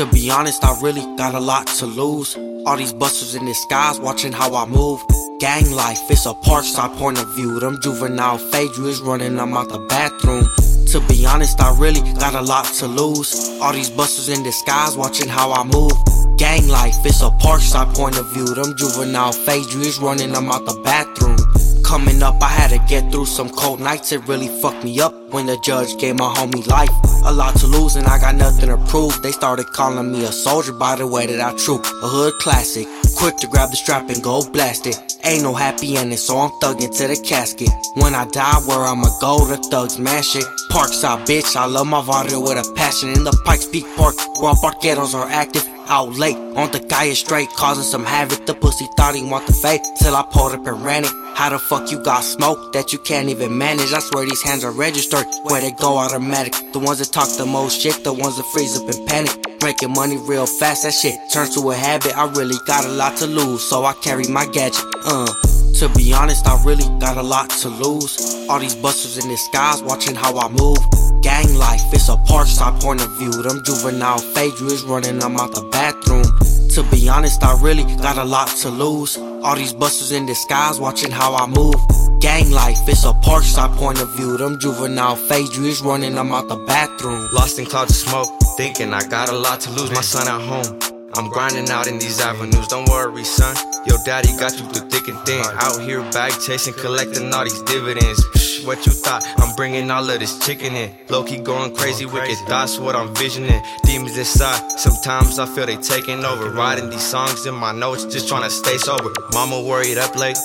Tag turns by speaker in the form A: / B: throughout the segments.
A: To be honest, I really got a lot to lose. All these busters in disguise watching how I move. Gang life, it's a park side point of view. Them juvenile is running, I'm out the bathroom. To be honest, I really got a lot to lose. All these busters in disguise watching how I move. Gang life, it's a park side point of view. Them juvenile is running, I'm out the bathroom. Coming up, I had to get through some cold nights. It really fucked me up when the judge gave my homie life. A lot to lose, and I got nothing to prove. They started calling me a soldier by the way that I troop. A hood classic, quick to grab the strap and go blast it. Ain't no happy ending, so I'm thugging to the casket. When I die, where I'ma go, the thugs mash it. Parkside, bitch, I love my water with a passion. In the Pikes Peak Park, where parqueros are active out late on the guy straight, causing some havoc. The pussy thought he want the fade till I pulled up and ran it. How the fuck you got smoke that you can't even manage? I swear these hands are registered where they go automatic. The ones that talk the most shit, the ones that freeze up and panic. Making money real fast, that shit turns to a habit. I really got a lot to lose, so I carry my gadget. Uh. To be honest, I really got a lot to lose. All these busters in disguise watching how I move. Gang life, it's a park side point of view. Them juvenile is running, I'm out the bathroom. To be honest, I really got a lot to lose. All these busters in disguise watching how I move. Gang life, it's a park side point of view. Them juvenile is running, I'm out the bathroom.
B: Lost in clouds of smoke, thinking I got a lot to lose. My son at home. I'm grinding out in these avenues, don't worry, son. Your daddy got you through thick and thin. Out here bag chasing, collecting all these dividends. Psh, what you thought? I'm bringing all of this chicken in. Low key going crazy, wicked thoughts, what I'm visioning. Demons inside, sometimes I feel they taking over. Writing these songs in my notes, just trying to stay sober. Mama worried up late.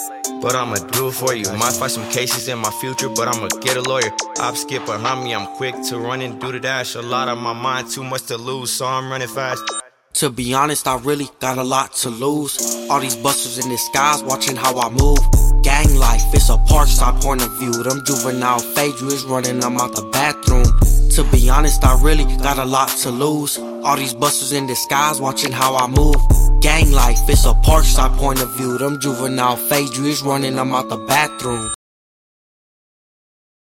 B: But I'ma do it for you. Might fight some cases in my future, but I'ma get a lawyer. I've skip behind me, I'm quick to run and do the dash. A lot on my mind, too much to lose, so I'm running fast.
A: To be honest, I really got a lot to lose. All these busters in disguise watching how I move. Gang life, it's a park side point of view. Them juvenile is running, I'm out the bathroom. To be honest, I really got a lot to lose. All these busters in disguise watching how I move. Gang life, it's a park side point of view. Them juvenile is running, I'm out the bathroom.